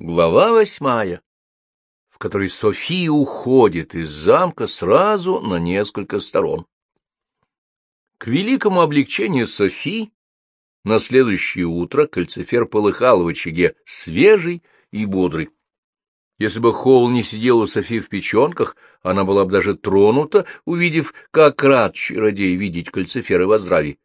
Глава восьмая, в которой София уходит из замка сразу на несколько сторон. К великому облегчению Софии на следующее утро кальцифер полыхал в очаге, свежий и бодрый. Если бы Холл не сидел у Софи в печенках, она была бы даже тронута, увидев, как рад чародей видеть кальцифера во здравии.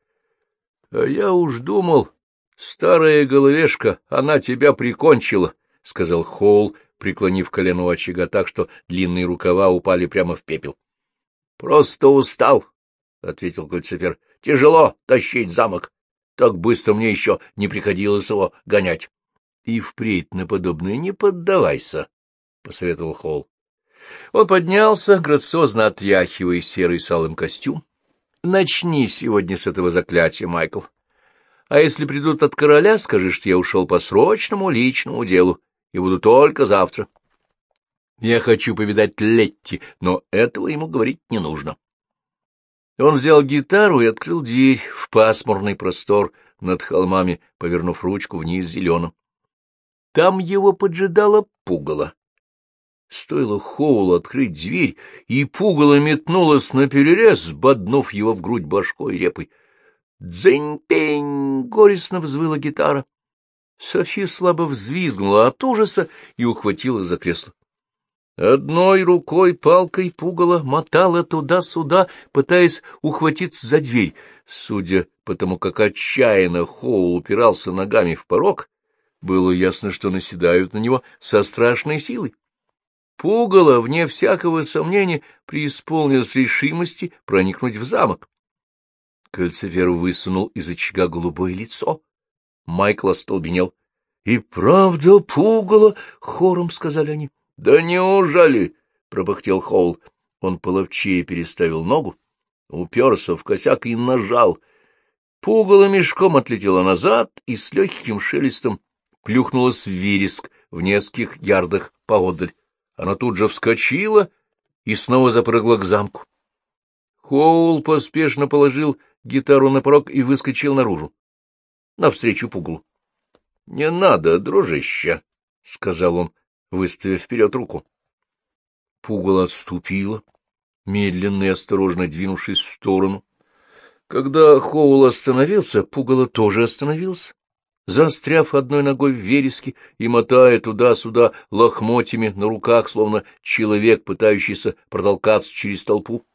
— А я уж думал, старая головешка, она тебя прикончила, — сказал Холл, преклонив колено очага так, что длинные рукава упали прямо в пепел. — Просто устал, — ответил Кольцефер. — Тяжело тащить замок. Так быстро мне еще не приходилось его гонять. — И впредь на подобное не поддавайся, — посоветовал Холл. Он поднялся, грациозно отряхивая серый салым костюм. — Начни сегодня с этого заклятия, Майкл. А если придут от короля, скажи, что я ушел по срочному личному делу и буду только завтра. Я хочу повидать Летти, но этого ему говорить не нужно. Он взял гитару и открыл дверь в пасмурный простор над холмами, повернув ручку вниз зеленым. Там его поджидало пугало. Стоило Хоулу открыть дверь, и пугало метнулось на перерез, боднув его в грудь башкой репой. «Дзынь-пень!» — горестно взвыла гитара. Софи слабо взвизгнула от ужаса и ухватила за кресло. Одной рукой палкой пугало мотала туда-сюда, пытаясь ухватиться за дверь. Судя по тому, как отчаянно Хоул упирался ногами в порог, было ясно, что наседают на него со страшной силой. Пугало, вне всякого сомнения, преисполнилось решимости проникнуть в замок. Кольцевер высунул из очага голубое лицо. Майкл остолбенел. — И правда пугало, — хором сказали они. — Да неужели? — пропыхтел Хоул. Он половчее переставил ногу, уперся в косяк и нажал. Пугало мешком отлетело назад и с легким шелестом плюхнулось в вириск в нескольких ярдах поодаль. Она тут же вскочила и снова запрыгла к замку. Хоул поспешно положил гитару на порог и выскочил наружу навстречу пугалу. — Не надо, дружище, — сказал он, выставив вперед руку. Пугало отступило, медленно и осторожно двинувшись в сторону. Когда Хоул остановился, пугало тоже остановился, застряв одной ногой в вереске и мотая туда-сюда лохмотьями на руках, словно человек, пытающийся протолкаться через толпу.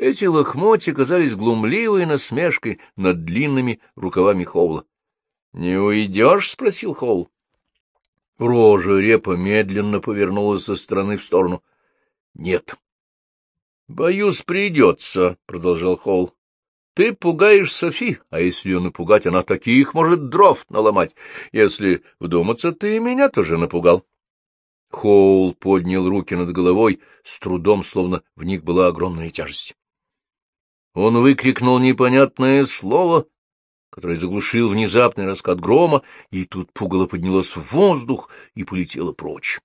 Эти лохмотья казались глумливой насмешкой над длинными рукавами Хоула. — Не уйдешь? — спросил Хоул. Рожа репа медленно повернулась со стороны в сторону. — Нет. — Боюсь, придется, — продолжал Хоул. — Ты пугаешь Софи, а если ее напугать, она таких может дров наломать. Если вдуматься, ты и меня тоже напугал. Хоул поднял руки над головой, с трудом, словно в них была огромная тяжесть. Он выкрикнул непонятное слово, которое заглушил внезапный раскат грома, и тут пугало поднялось в воздух и полетело прочь.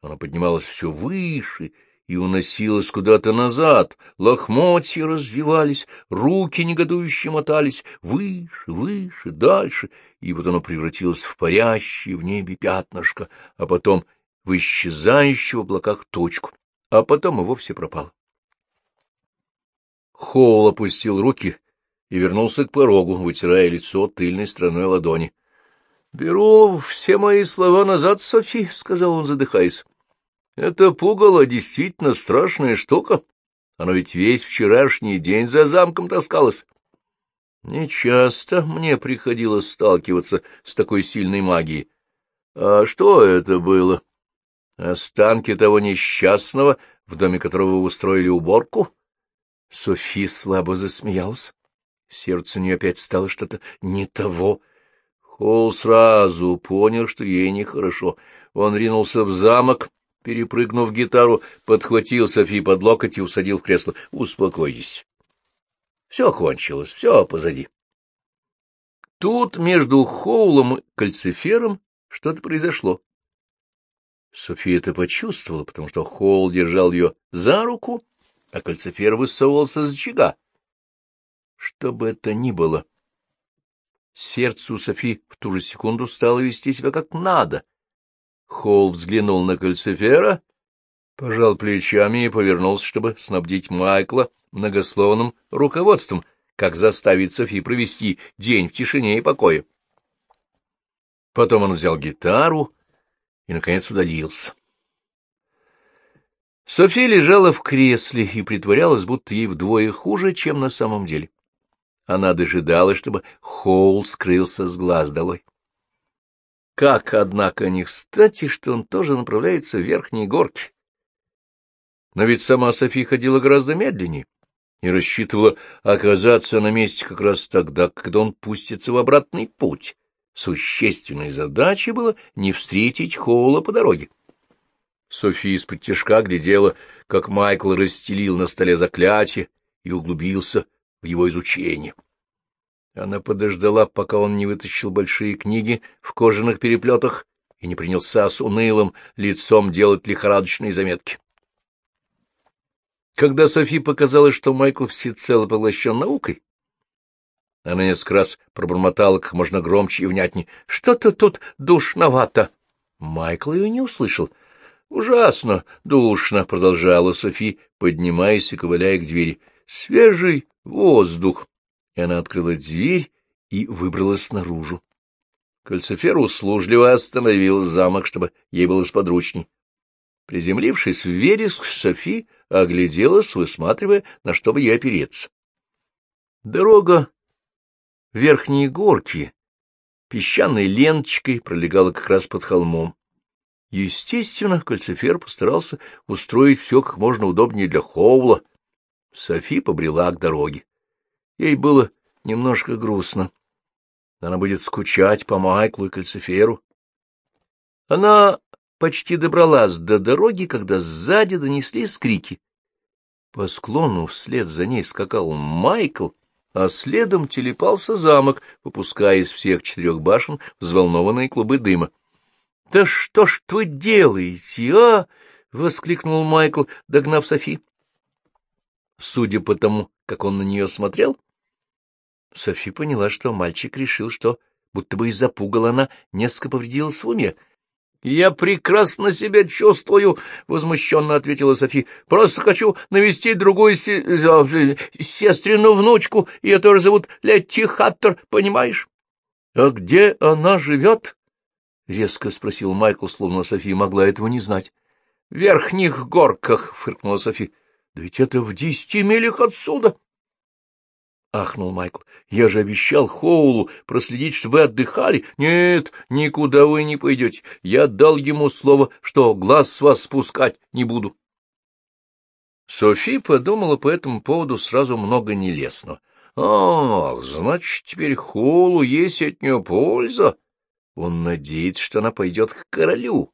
Она поднималась все выше и уносилась куда-то назад, лохмотья развивались, руки негодующе мотались выше, выше, дальше, и вот оно превратилось в парящее в небе пятнышко, а потом в исчезающую в облаках точку, а потом и вовсе пропало. Хоул опустил руки и вернулся к порогу, вытирая лицо тыльной стороной ладони. — Беру все мои слова назад, Софи, — сказал он, задыхаясь. — Это пугало действительно страшная штука. Оно ведь весь вчерашний день за замком таскалось. Нечасто мне приходилось сталкиваться с такой сильной магией. А что это было? Останки того несчастного, в доме которого устроили уборку? — Софи слабо засмеялась. Сердце у нее опять стало что-то не того. Холл сразу понял, что ей нехорошо. Он ринулся в замок, перепрыгнув гитару, подхватил Софи под локоть и усадил в кресло. — Успокойтесь. Все кончилось, все позади. Тут между Хоулом и Кальцифером что-то произошло. София это почувствовала, потому что Хоул держал ее за руку а кальцифер высовывался с очага. Что бы это ни было, сердце у Софи в ту же секунду стало вести себя как надо. Холл взглянул на кальцифера, пожал плечами и повернулся, чтобы снабдить Майкла многословным руководством, как заставить Софи провести день в тишине и покое. Потом он взял гитару и, наконец, удалился. София лежала в кресле и притворялась, будто ей вдвое хуже, чем на самом деле. Она дожидалась, чтобы Хоул скрылся с глаз долой. Как, однако, не кстати, что он тоже направляется в верхние горки. Но ведь сама София ходила гораздо медленнее и рассчитывала оказаться на месте как раз тогда, когда он пустится в обратный путь. Существенной задачей было не встретить Хоула по дороге. София из-под тяжка глядела, как Майкл расстелил на столе заклятие и углубился в его изучение. Она подождала, пока он не вытащил большие книги в кожаных переплетах и не принялся с унылым лицом делать лихорадочные заметки. Когда Софи показалось, что Майкл всецело поглощен наукой, она несколько раз пробормотала как можно громче и внятнее. — Что-то тут душновато. Майкл ее не услышал. — Ужасно душно, — продолжала Софи, поднимаясь и ковыляя к двери. — Свежий воздух. И она открыла дверь и выбралась наружу. Кольцефер услужливо остановил замок, чтобы ей было сподручней. Приземлившись в вереск, Софи огляделась, высматривая, на что бы ей опереться. Дорога верхние горки песчаной ленточкой пролегала как раз под холмом. Естественно, кольцефер постарался устроить все как можно удобнее для Хоула. Софи побрела к дороге. Ей было немножко грустно. Она будет скучать по Майклу и кальциферу. Она почти добралась до дороги, когда сзади донеслись крики. По склону вслед за ней скакал Майкл, а следом телепался замок, выпуская из всех четырех башен взволнованные клубы дыма. — Да что ж вы делаете, а? — воскликнул Майкл, догнав Софи. Судя по тому, как он на нее смотрел, Софи поняла, что мальчик решил, что, будто бы из-за пугала она несколько повредилась в уме. — Я прекрасно себя чувствую, — возмущенно ответила Софи. — Просто хочу навестить другую се... сестрину внучку, ее тоже зовут Летти Хаттер, понимаешь? — А где она живет? — резко спросил Майкл, словно Софи могла этого не знать. — В верхних горках, — фыркнула Софи. — Да ведь это в десяти милях отсюда. —— ахнул Майкл. — Я же обещал Хоулу проследить, что вы отдыхали. Нет, никуда вы не пойдете. Я дал ему слово, что глаз с вас спускать не буду. Софи подумала по этому поводу сразу много нелестного. — Ах, значит, теперь Хоулу есть от нее польза. Он надеется, что она пойдет к королю.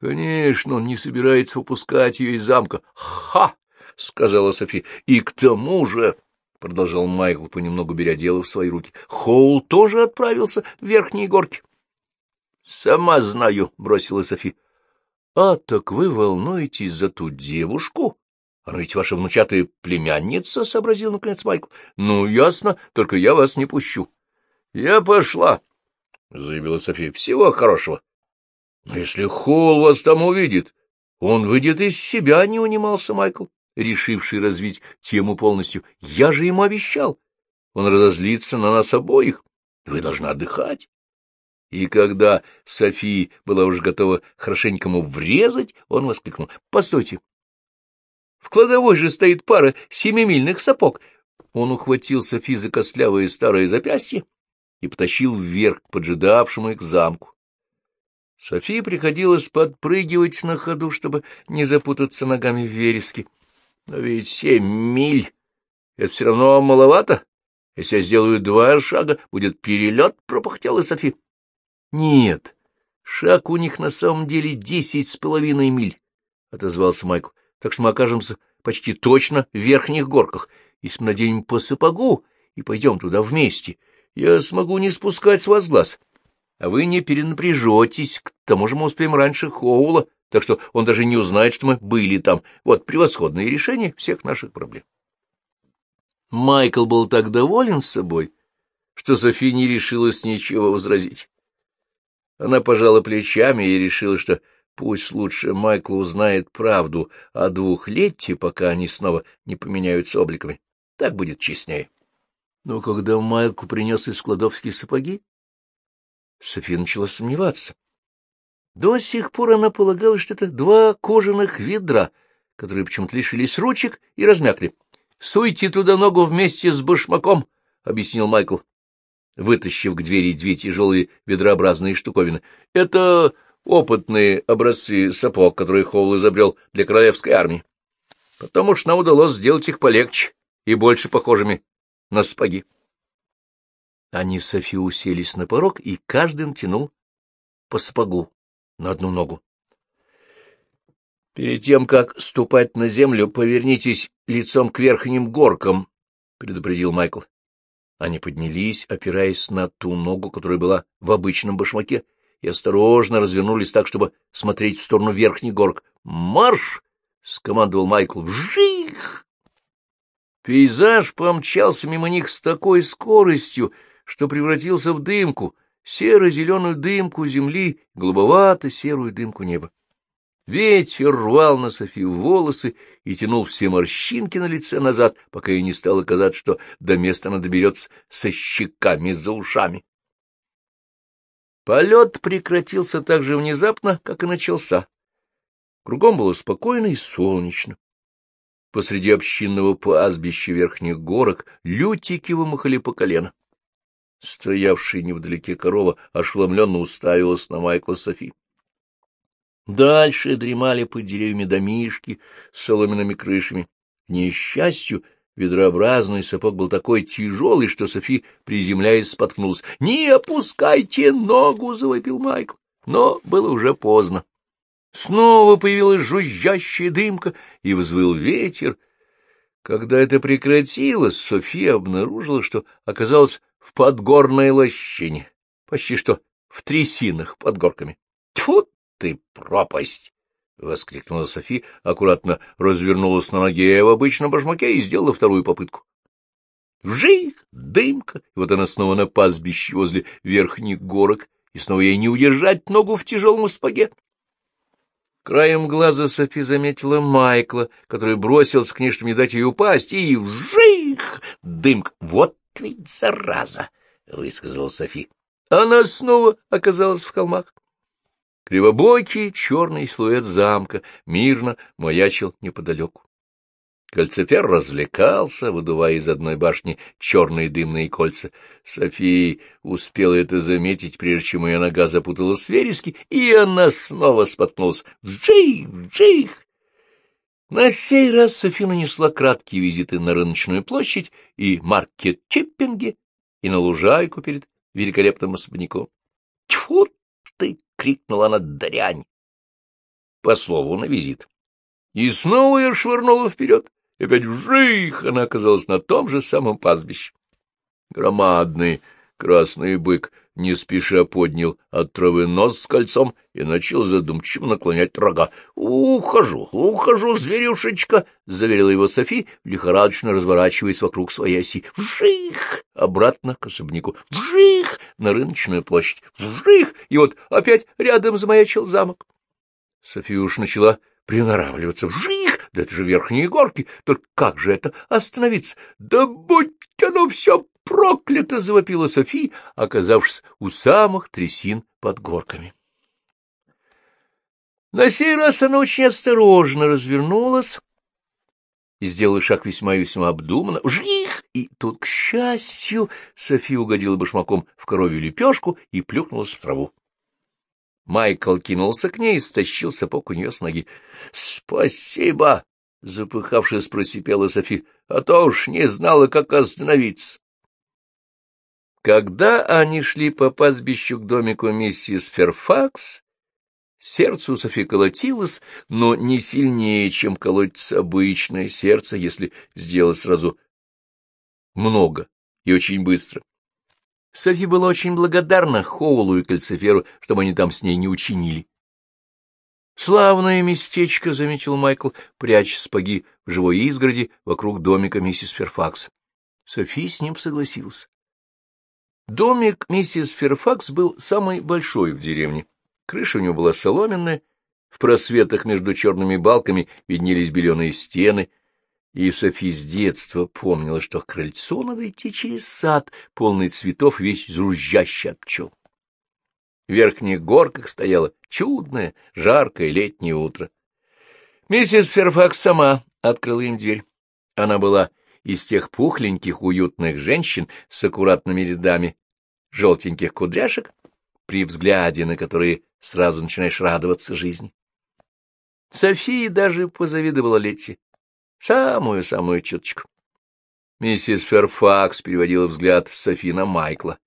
Конечно, он не собирается выпускать ее из замка. — Ха! — сказала Софи. — И к тому же... — продолжал Майкл, понемногу беря дело в свои руки. — Хоул тоже отправился в верхние горки. — Сама знаю, — бросила Софи. — А так вы волнуетесь за ту девушку? Она ведь ваша внучатая племянница, — сообразил наконец Майкл. — Ну, ясно, только я вас не пущу. — Я пошла, — заявила София. — Всего хорошего. — Но если Хоул вас там увидит, он выйдет из себя, — не унимался Майкл решивший развить тему полностью. Я же ему обещал. Он разозлится на нас обоих. Вы должны отдыхать. И когда София была уже готова хорошенько ему врезать, он воскликнул. — Постойте. В кладовой же стоит пара семимильных сапог. Он ухватил Софи за костлявое старое запястье и потащил вверх к поджидавшему их замку. Софии приходилось подпрыгивать на ходу, чтобы не запутаться ногами в вереске. Но ведь семь миль — это все равно маловато. Если я сделаю два шага, будет перелет, — пропахтела Софи. — Нет, шаг у них на самом деле десять с половиной миль, — отозвался Майкл. — Так что мы окажемся почти точно в верхних горках. Если мы наденем по сапогу и пойдем туда вместе, я смогу не спускать с вас глаз. А вы не перенапряжетесь, к тому же мы успеем раньше Хоула так что он даже не узнает, что мы были там. Вот превосходное решение всех наших проблем. Майкл был так доволен собой, что Софи не решилась ничего возразить. Она пожала плечами и решила, что пусть лучше Майкл узнает правду о двухлетии, пока они снова не поменяются обликами. Так будет честнее. Но когда Майкл принес из кладовские сапоги, София начала сомневаться. До сих пор она полагала, что это два кожаных ведра, которые почему-то лишились ручек и размякли. — Суйте туда ногу вместе с башмаком, — объяснил Майкл, вытащив к двери две тяжелые ведрообразные штуковины. — Это опытные образцы сапог, которые Хоул изобрел для королевской армии. Потом уж нам удалось сделать их полегче и больше похожими на сапоги. Они с Софи уселись на порог, и каждый натянул по сапогу на одну ногу. Перед тем, как ступать на землю, повернитесь лицом к верхним горкам, — предупредил Майкл. Они поднялись, опираясь на ту ногу, которая была в обычном башмаке, и осторожно развернулись так, чтобы смотреть в сторону верхних горок. «Марш!» — скомандовал Майкл. «Вжих!» Пейзаж помчался мимо них с такой скоростью, что превратился в дымку — серо-зеленую дымку земли, голубовато-серую дымку неба. Ветер рвал на Софию волосы и тянул все морщинки на лице назад, пока ей не стало казаться, что до места она доберется со щеками за ушами. Полет прекратился так же внезапно, как и начался. Кругом было спокойно и солнечно. Посреди общинного пастбища верхних горок лютики вымахали по колено. Стоявшая невдалеке корова ошеломленно уставилась на Майкла Софи. Дальше дремали под деревьями домишки с соломенными крышами. К несчастью, ведрообразный сапог был такой тяжелый, что Софи, приземляясь, споткнулась. — Не опускайте ногу! — завопил Майкл. Но было уже поздно. Снова появилась жужжащая дымка, и взвыл ветер. Когда это прекратилось, София обнаружила, что оказалась в подгорной лощине, почти что в трясинах под горками. — Тьфу ты, пропасть! — воскликнула Софи, аккуратно развернулась на ноге в обычном башмаке и сделала вторую попытку. Вжих! Дымка! Вот она снова на пастбище возле верхних горок, и снова ей не удержать ногу в тяжелом спаге. Краем глаза Софи заметила Майкла, который бросился к ней, чтобы дать ей упасть, и вжих! Дымка! Вот ведь зараза! — высказала Софи. Она снова оказалась в холмах. Кривобокий черный силуэт замка мирно маячил неподалеку. Кольцепер развлекался, выдувая из одной башни черные дымные кольца. София успела это заметить, прежде чем ее нога запуталась в вереске, и она снова споткнулась. «Вжих! Вжих!» На сей раз Софи нанесла краткие визиты на рыночную площадь и маркет-чиппинге, и на лужайку перед великолепным особняком. — Тьфу ты! — крикнула она дрянь. По слову, на визит. И снова ее швырнула вперед, и опять вжих она оказалась на том же самом пастбище. Громадный красный бык не спеша поднял от травы нос с кольцом и начал задумчиво наклонять рога. — Ухожу, ухожу, зверюшечка! — заверила его Софи, лихорадочно разворачиваясь вокруг своей оси. — Вжих! Обратно к особняку. Вжих! На рыночную площадь. Вжих! И вот опять рядом замаячил замок. София уж начала приноравливаться. Вжих! Да это же верхние горки. Только как же это остановиться? Да будь оно все проклято! — завопила Софи, оказавшись у самых трясин под горками. На сей раз она очень осторожно развернулась и сделала шаг весьма и весьма обдуманно. Жих! И тут, к счастью, София угодила башмаком в коровью лепешку и плюхнулась в траву. Майкл кинулся к ней и стащил сапог у нее с ноги. — Спасибо! — запыхавшись, просипела Софи. — А то уж не знала, как остановиться. Когда они шли по пастбищу к домику миссис Ферфакс, сердце у Софи колотилось, но не сильнее, чем колотится обычное сердце, если сделать сразу много и очень быстро. Софи была очень благодарна Хоулу и Кальциферу, чтобы они там с ней не учинили. «Славное местечко», — заметил Майкл, пряча спаги в живой изгороди вокруг домика миссис Ферфакс. Софи с ним согласилась. Домик миссис Ферфакс был самый большой в деревне. Крыша у него была соломенная, в просветах между черными балками виднелись беленые стены, и Софи с детства помнила, что к крыльцу надо идти через сад, полный цветов, весь жужжащий от пчел. В верхних горках стояло чудное, жаркое летнее утро. Миссис Ферфакс сама открыла им дверь. Она была из тех пухленьких, уютных женщин с аккуратными рядами желтеньких кудряшек, при взгляде на которые сразу начинаешь радоваться жизни. София даже позавидовала Летти. Самую-самую чуточку. Миссис Ферфакс переводила взгляд Софи на Майкла.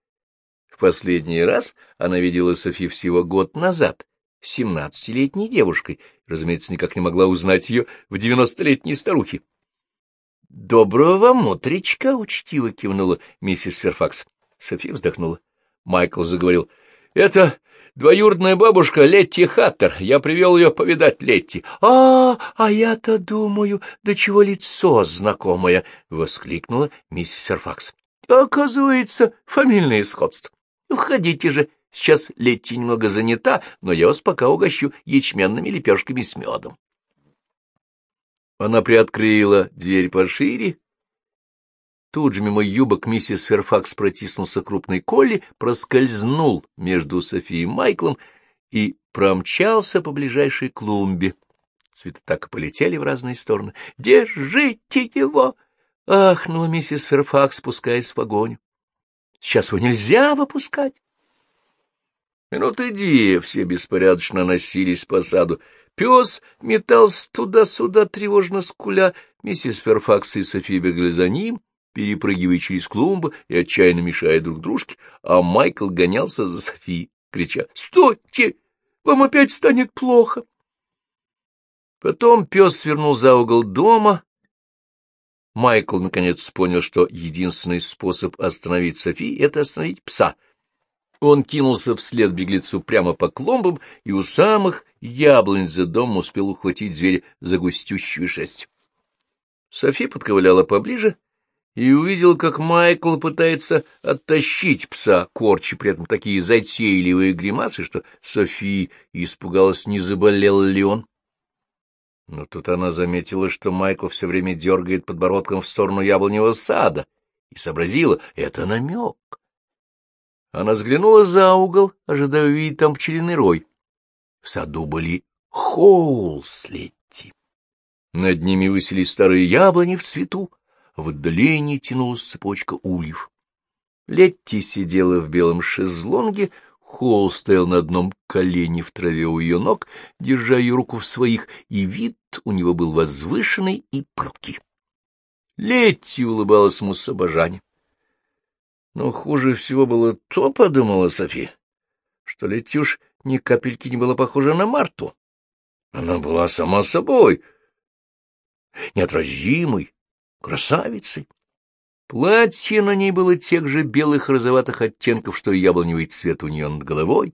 В последний раз она видела Софи всего год назад, семнадцатилетней девушкой, разумеется, никак не могла узнать ее в девяностолетней старухе. — Доброго вам утречка! — учтиво кивнула миссис Ферфакс. София вздохнула. Майкл заговорил. — Это двоюродная бабушка Летти Хаттер. Я привел ее повидать Летти. — А, а я-то думаю, до чего лицо знакомое! — воскликнула миссис Ферфакс. — Оказывается, фамильное сходство. Входите же, сейчас Летти немного занята, но я вас пока угощу ячменными лепешками с медом. Она приоткрыла дверь пошире. Тут же мимо юбок миссис Ферфакс протиснулся крупный Колли, проскользнул между Софией и Майклом и промчался по ближайшей клумбе. Цветы так и полетели в разные стороны. «Держите его!» — ахнула миссис Ферфакс, спускаясь в погоню. «Сейчас его нельзя выпускать!» Минуты две все беспорядочно носились по саду. Пес метался туда-сюда, тревожно скуля. Миссис Ферфакс и София бегали за ним, перепрыгивая через клумбы и отчаянно мешая друг дружке, а Майкл гонялся за Софией, крича «Стойте! Вам опять станет плохо!» Потом пес свернул за угол дома. Майкл наконец понял, что единственный способ остановить Софи — это остановить пса — он кинулся вслед беглецу прямо по клумбам и у самых яблонь за домом успел ухватить зверя за густющую шесть. Софи подковыляла поближе и увидел, как Майкл пытается оттащить пса, корчи при этом такие затейливые гримасы, что Софи испугалась, не заболел ли он. Но тут она заметила, что Майкл все время дергает подбородком в сторону яблоневого сада, и сообразила — это намек. Она взглянула за угол, ожидая увидеть там пчелиный рой. В саду были Хоулслетти. Над ними высились старые яблони в цвету, в отдалении тянулась цепочка ульев. Летти сидела в белом шезлонге, Холл стоял на одном колене в траве у ее ног, держа ее руку в своих, и вид у него был возвышенный и прыткий. Летти улыбалась ему с обожанием. Но хуже всего было то, — подумала София, — что Летюш ни капельки не была похожа на Марту. Она была сама собой, неотразимой, красавицей. Платье на ней было тех же белых розоватых оттенков, что и яблоневый цвет у нее над головой.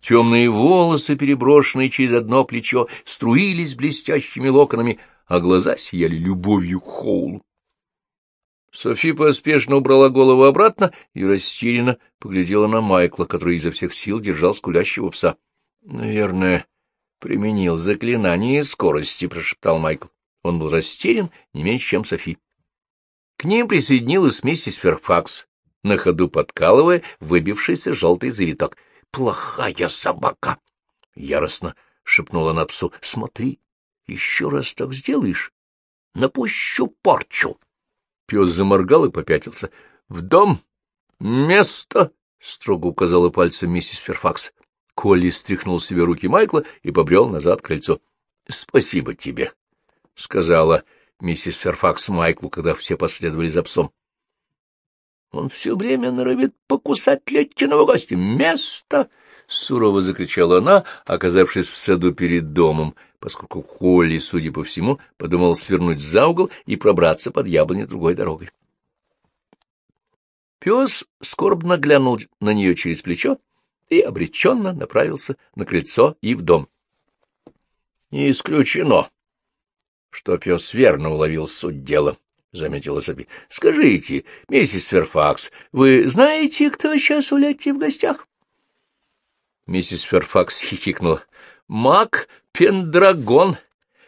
Темные волосы, переброшенные через одно плечо, струились блестящими локонами, а глаза сияли любовью к Хоулу. Софи поспешно убрала голову обратно и растерянно поглядела на Майкла, который изо всех сил держал скулящего пса. — Наверное, применил заклинание скорости, — прошептал Майкл. Он был растерян не меньше, чем Софи. К ним присоединилась миссис Ферфакс, на ходу подкалывая выбившийся желтый завиток. — Плохая собака! — яростно шепнула на псу. — Смотри, еще раз так сделаешь, напущу порчу. Пес заморгал и попятился. — В дом! Место! — строго указала пальцем миссис Ферфакс. Колли стряхнул себе руки Майкла и побрел назад к крыльцу. — Спасибо тебе, — сказала миссис Ферфакс Майклу, когда все последовали за псом. — Он все время норовит покусать Леттиного гостя. Место! — сурово закричала она, оказавшись в саду перед домом, поскольку Колли, судя по всему, подумал свернуть за угол и пробраться под яблони другой дорогой. Пес скорбно глянул на нее через плечо и обреченно направился на крыльцо и в дом. Не исключено, что пес верно уловил суть дела, — заметила Софи. — Скажите, миссис Ферфакс, вы знаете, кто сейчас у Летти в гостях? Миссис Ферфакс хихикнула. — Мак Пендрагон,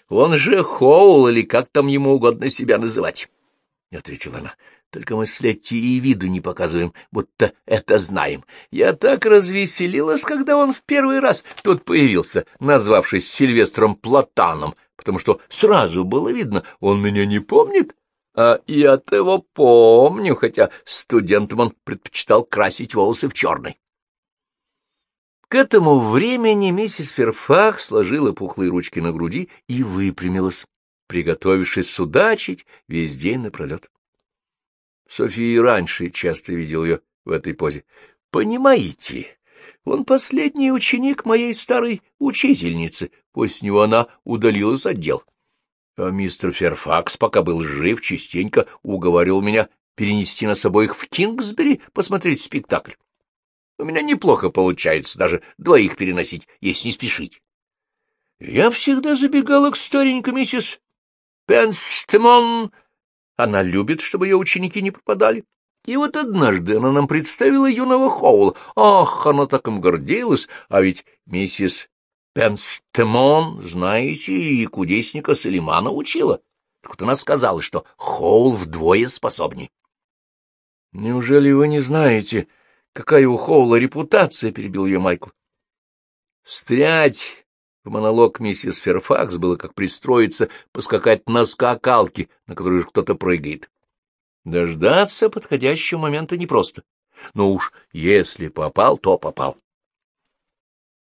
он же Хоул, или как там ему угодно себя называть, — ответила она. — Только мы с Летти и виду не показываем, будто это знаем. Я так развеселилась, когда он в первый раз тут появился, назвавшись Сильвестром Платаном, потому что сразу было видно, он меня не помнит. А я-то его помню, хотя студентом он предпочитал красить волосы в черный. К этому времени миссис Ферфакс сложила пухлые ручки на груди и выпрямилась, приготовившись судачить весь день напролет. София раньше часто видел ее в этой позе. — Понимаете, он последний ученик моей старой учительницы. После него она удалилась от дел. А мистер Ферфакс, пока был жив, частенько уговаривал меня перенести нас обоих в Кингсбери посмотреть спектакль. У меня неплохо получается даже двоих переносить, если не спешить. Я всегда забегала к старенькой миссис Пенстемон. Она любит, чтобы ее ученики не пропадали. И вот однажды она нам представила юного Хоула. Ах, она так им гордилась, а ведь миссис Пенстемон, знаете, и кудесника Салимана учила. Так вот она сказала, что Хоул вдвое способней. — Неужели вы не знаете, Какая у Хоула репутация, — перебил ее Майкл. Встрять в монолог миссис Ферфакс было как пристроиться, поскакать на скакалке, на которой же кто-то прыгает. Дождаться подходящего момента непросто. Но уж если попал, то попал.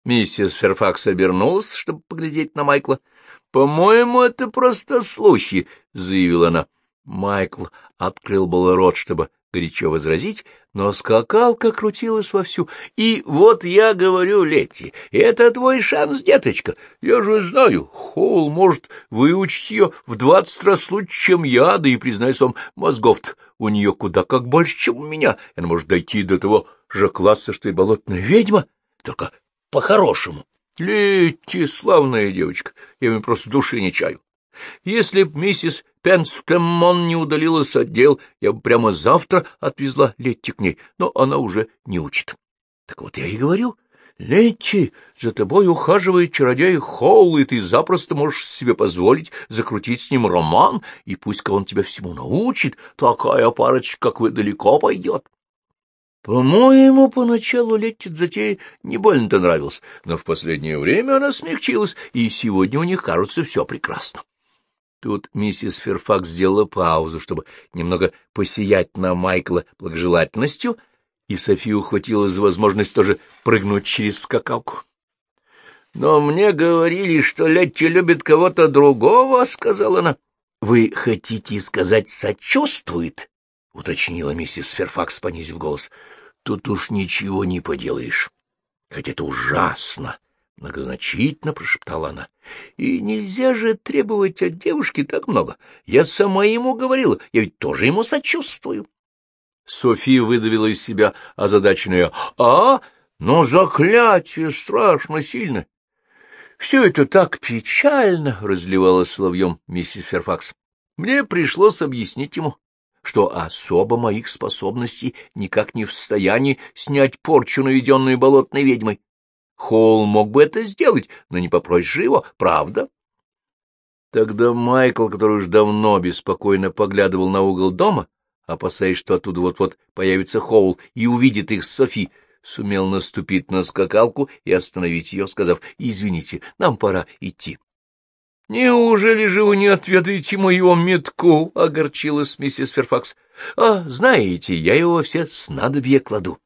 Миссис Ферфакс обернулась, чтобы поглядеть на Майкла. — По-моему, это просто слухи, — заявила она. Майкл открыл был рот, чтобы горячо возразить, но скакалка крутилась вовсю. И вот я говорю, Летти, это твой шанс, деточка. Я же знаю, Холл может выучить ее в двадцать раз лучше, чем я, да и, признаюсь вам, мозгов у нее куда как больше, чем у меня. Она может дойти до того же класса, что и болотная ведьма, только по-хорошему. Летти, славная девочка, я им просто души не чаю. Если б миссис Пенстемон не удалилась от дел, я бы прямо завтра отвезла Летти к ней, но она уже не учит. Так вот я и говорю, Летти, за тобой ухаживает чародей Холл, и ты запросто можешь себе позволить закрутить с ним роман, и пусть-ка он тебя всему научит, такая парочка, как вы, далеко пойдет. По-моему, поначалу Летти затея не больно-то нравилась, но в последнее время она смягчилась, и сегодня у них, кажется, все прекрасно. Тут миссис Ферфакс сделала паузу, чтобы немного посиять на Майкла благожелательностью, и София ухватила за возможность тоже прыгнуть через скакалку. — Но мне говорили, что Летти любит кого-то другого, — сказала она. — Вы хотите сказать «сочувствует»? — уточнила миссис Ферфакс, понизив голос. — Тут уж ничего не поделаешь. Хоть это ужасно, — многозначительно прошептала она. — И нельзя же требовать от девушки так много. Я сама ему говорила, я ведь тоже ему сочувствую. София выдавила из себя озадаченную «А, но заклятие страшно сильно!» «Все это так печально!» — разливала соловьем миссис Ферфакс. «Мне пришлось объяснить ему, что особо моих способностей никак не в состоянии снять порчу, наведенную болотной ведьмой. Холл мог бы это сделать, но не попросишь его, правда? Тогда Майкл, который уж давно беспокойно поглядывал на угол дома, опасаясь, что оттуда вот-вот появится Хоул и увидит их с Софи, сумел наступить на скакалку и остановить ее, сказав, «Извините, нам пора идти». — Неужели же вы не отведаете моего метку? — огорчилась миссис Ферфакс. — А, знаете, я его все снадобья кладу.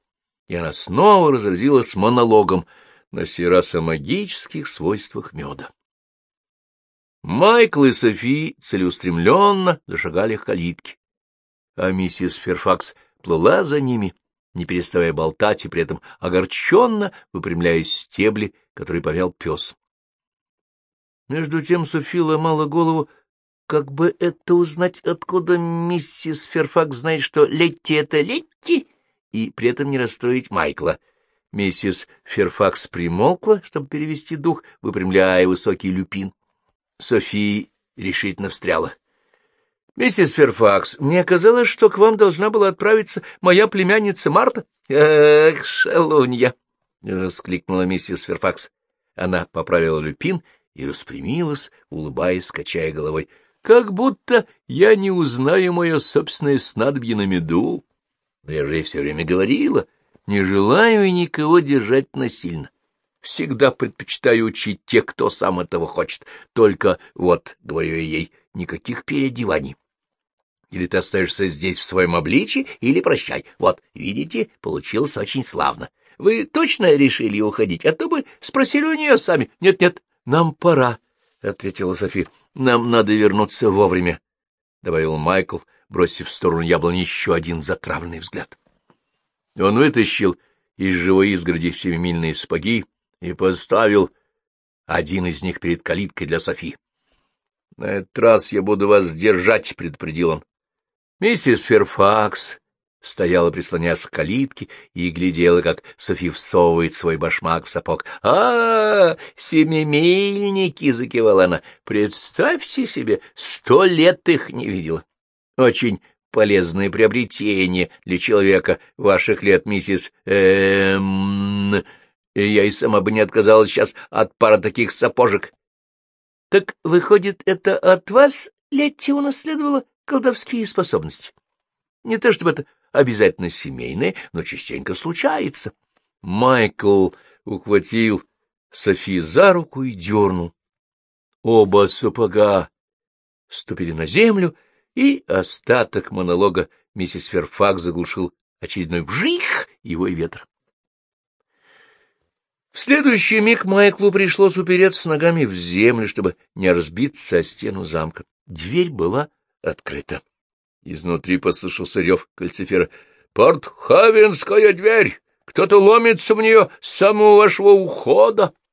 И она снова разразилась монологом — на сей раз о магических свойствах меда. Майкл и Софи целеустремленно зашагали к калитке, а миссис Ферфакс плыла за ними, не переставая болтать и при этом огорченно выпрямляясь стебли, которые повял пес. Между тем Софи ломала голову, как бы это узнать, откуда миссис Ферфакс знает, что Летти — это Летти, и при этом не расстроить Майкла — Миссис Ферфакс примолкла, чтобы перевести дух, выпрямляя высокий люпин. София решительно встряла. Миссис Ферфакс, мне казалось, что к вам должна была отправиться моя племянница Марта. — Эх, шалунья! — воскликнула миссис Ферфакс. Она поправила люпин и распрямилась, улыбаясь, качая головой. — Как будто я не узнаю мое собственное снадобье на меду. Я же ей все время говорила, не желаю никого держать насильно. Всегда предпочитаю учить тех, кто сам этого хочет. Только вот, говорю ей, никаких переодеваний. Или ты остаешься здесь в своем обличье, или прощай. Вот, видите, получилось очень славно. Вы точно решили уходить? А то бы спросили у нее сами. Нет-нет, нам пора, — ответила Софи. Нам надо вернуться вовремя, — добавил Майкл, бросив в сторону яблони еще один затравленный взгляд. Он вытащил из живой изгороди семимильные сапоги и поставил один из них перед калиткой для Софи. — На этот раз я буду вас держать, — предупредил он. Миссис Ферфакс стояла, прислонясь к калитке, и глядела, как Софи всовывает свой башмак в сапог. а, -а, -а семимильники!» — закивала она. «Представьте себе, сто лет их не видела. Очень полезное приобретение для человека ваших лет, миссис... Эм... Я и сама бы не отказалась сейчас от пары таких сапожек». «Так, выходит, это от вас Летти унаследовала колдовские способности. Не то чтобы это обязательно семейное, но частенько случается. Майкл ухватил Софи за руку и дернул. Оба сапога ступили на землю, и остаток монолога миссис Ферфак заглушил очередной вжих его и ветра. В следующий миг Майклу пришлось упереться ногами в землю, чтобы не разбиться о стену замка. Дверь была открыто. Изнутри послышался рев кальцифера. — Портхавенская дверь! Кто-то ломится в нее с самого вашего ухода! —